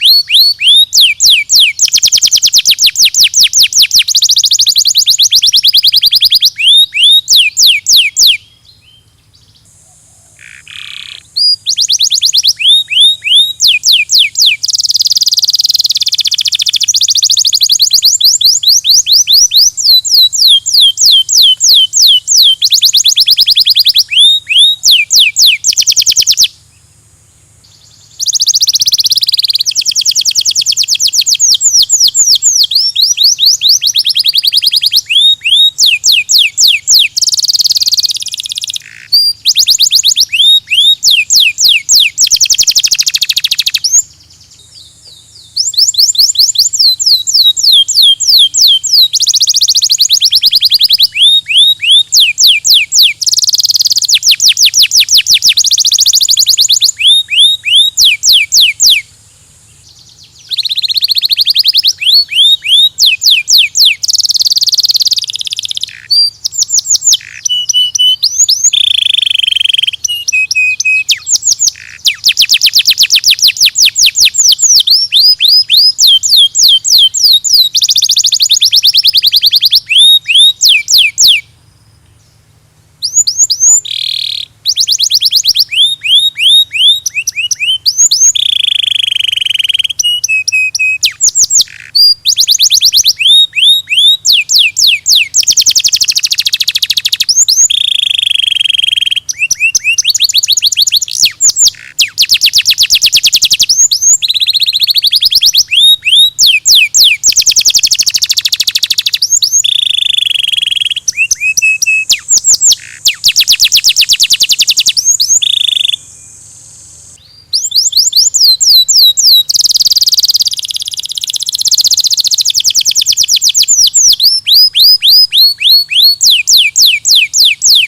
あ! Thank you.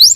あっ。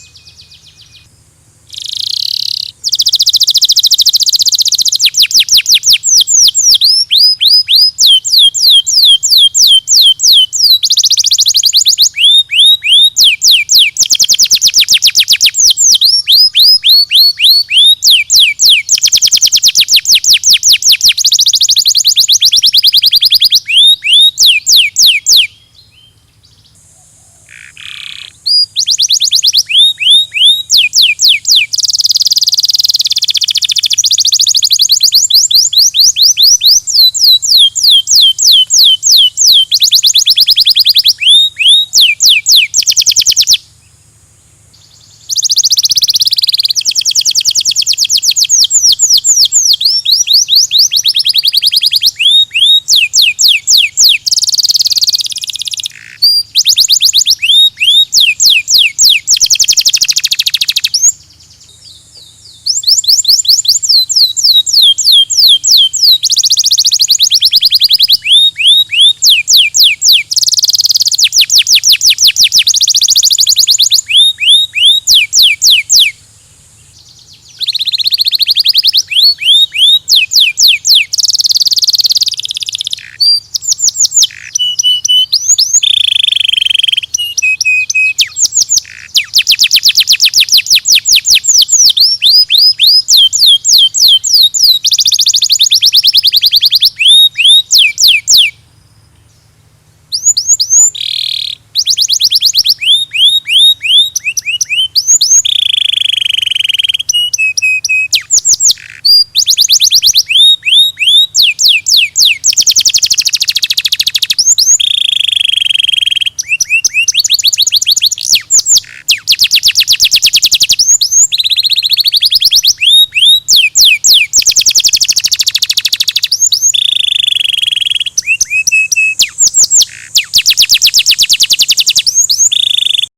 you